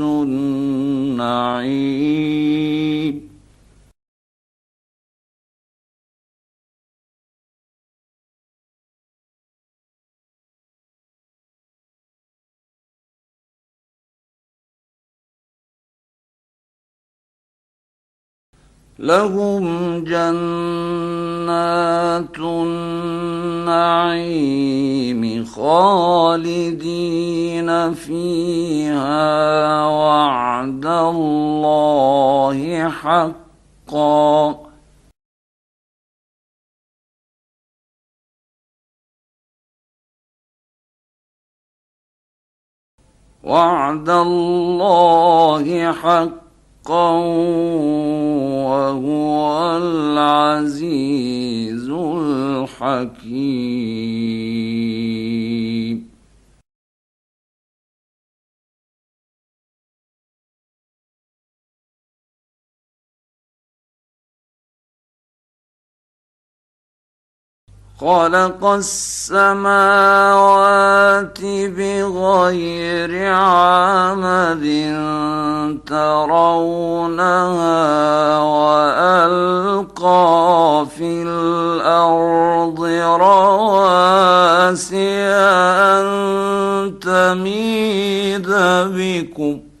النعيم. لهم جنات النعيم خالدين فيها وعد الله حقا. وعد الله حقا. حقا وهو العزيز الحكيم. خلق السماوات بغير عمد ترونها وألقى في الأرض رواسي أن تميد بكم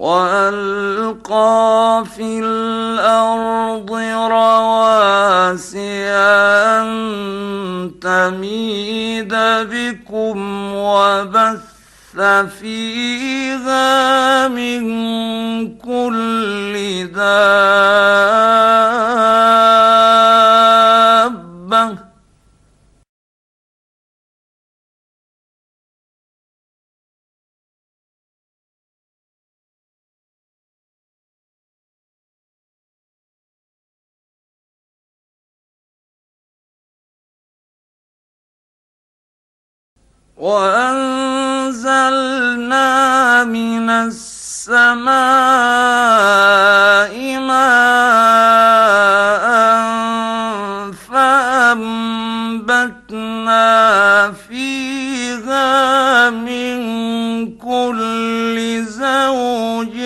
وألقى في الأرض رواسي أن تميد بكم وبث فيها من كل دابه وأنزلنا من السماء ماء فأنبتنا فيها من كل زوج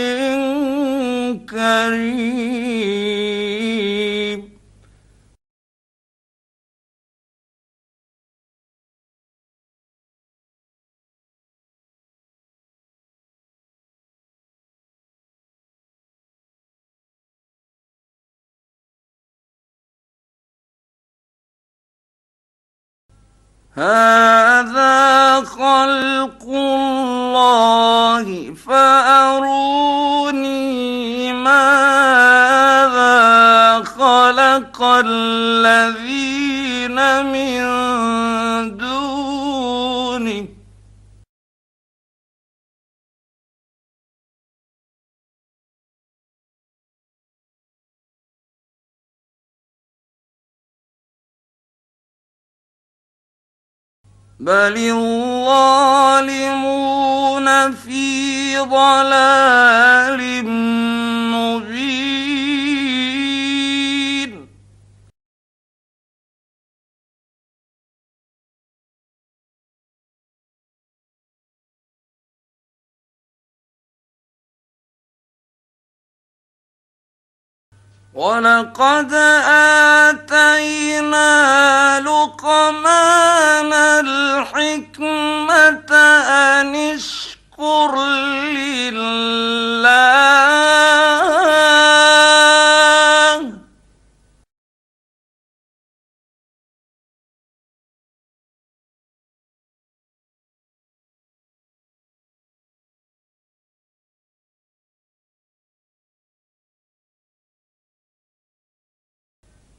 كريم. هذا خلق الله فأروني ماذا خلق الذين من بل الظالمون في ضلال ولقد آتينا لقمان الحكمة أن اشكر لله.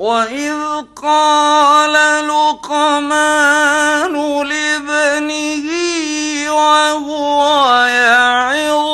وإذ قال لقمان لابنه وهو يعظه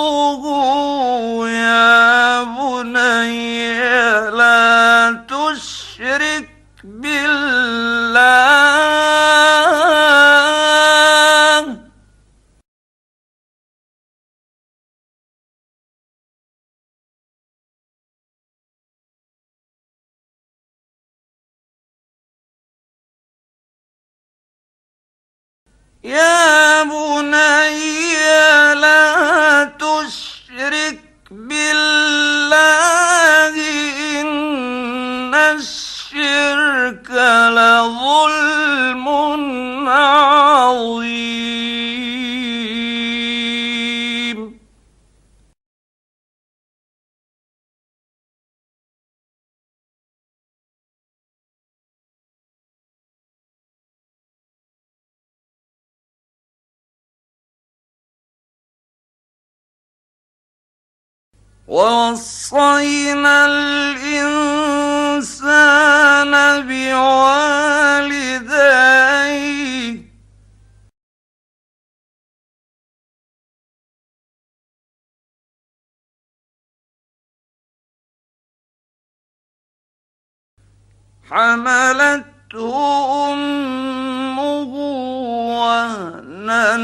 ووصينا الإنسان بوالديه. حملته أمه وهنا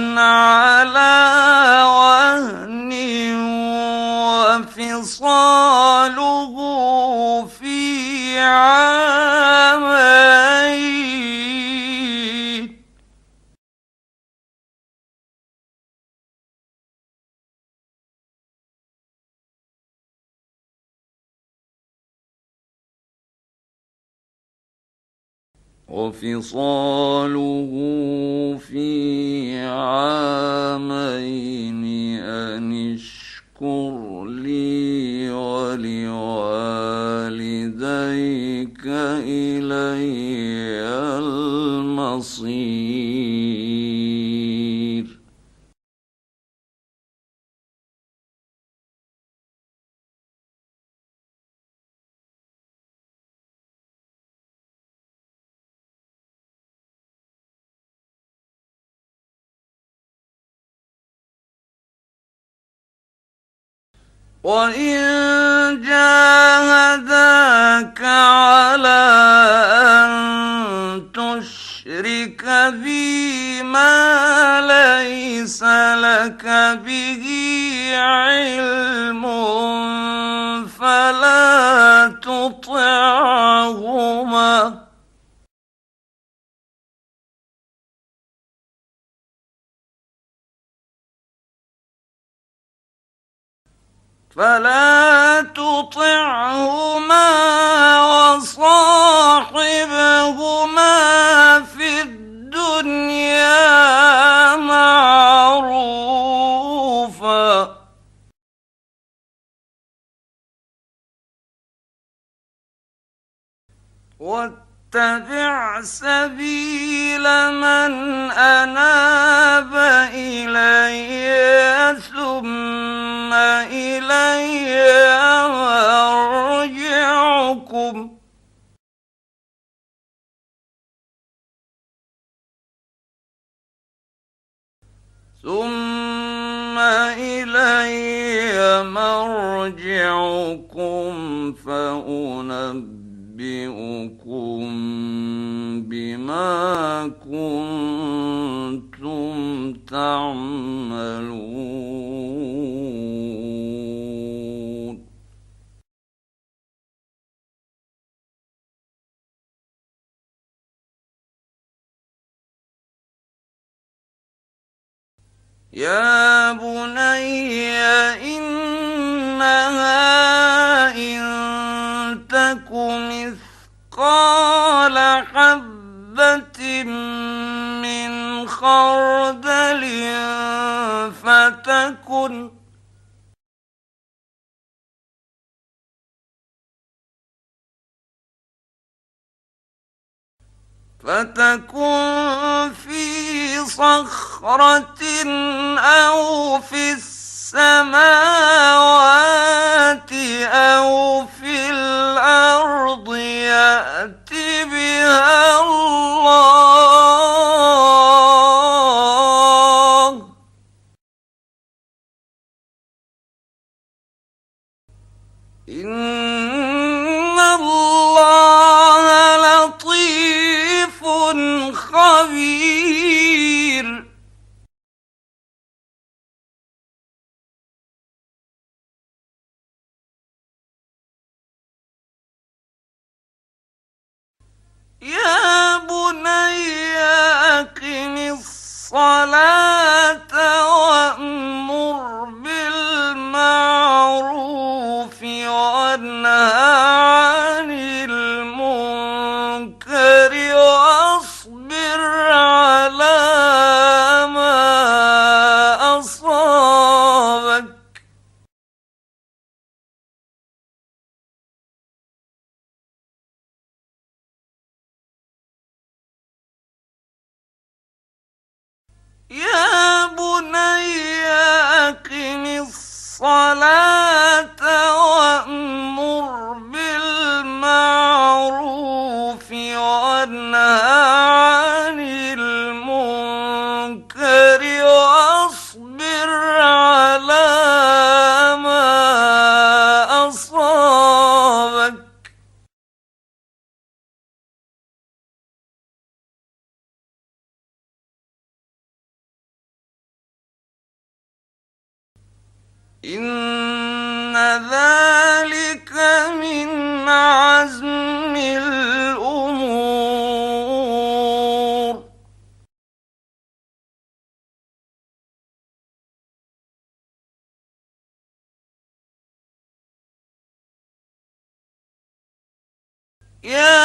وفصاله في عامين أن اشكر لي ولوالديك إلي المصير. وإن جاهداك على أن تشرك بي ما ليس لك به علم فلا تطعهما وصاحبهما في الدنيا معروفا. واتبع سبيل من أناب إلي ثم مرجعكم ثم إلي مرجعكم فأنبئكم بما كنتم تعملون. يا بني إنها إن تك مثقال حبة من خردل فتكن فتكن في صخرة أو في السماوات أو في الأرض يأت بها الله. إن ذلك من عزم الأمور. يا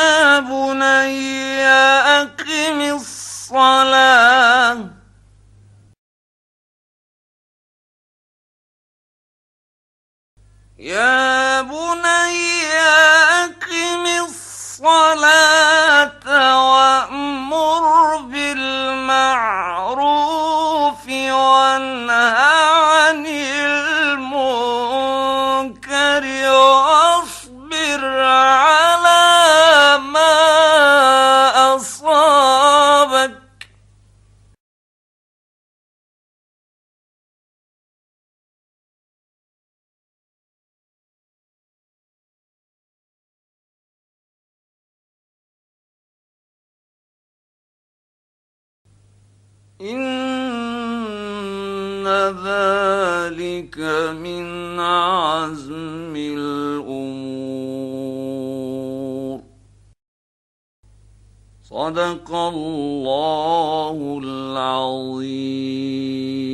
يا إن ذلك من عزم الأمور. صدق الله العظيم.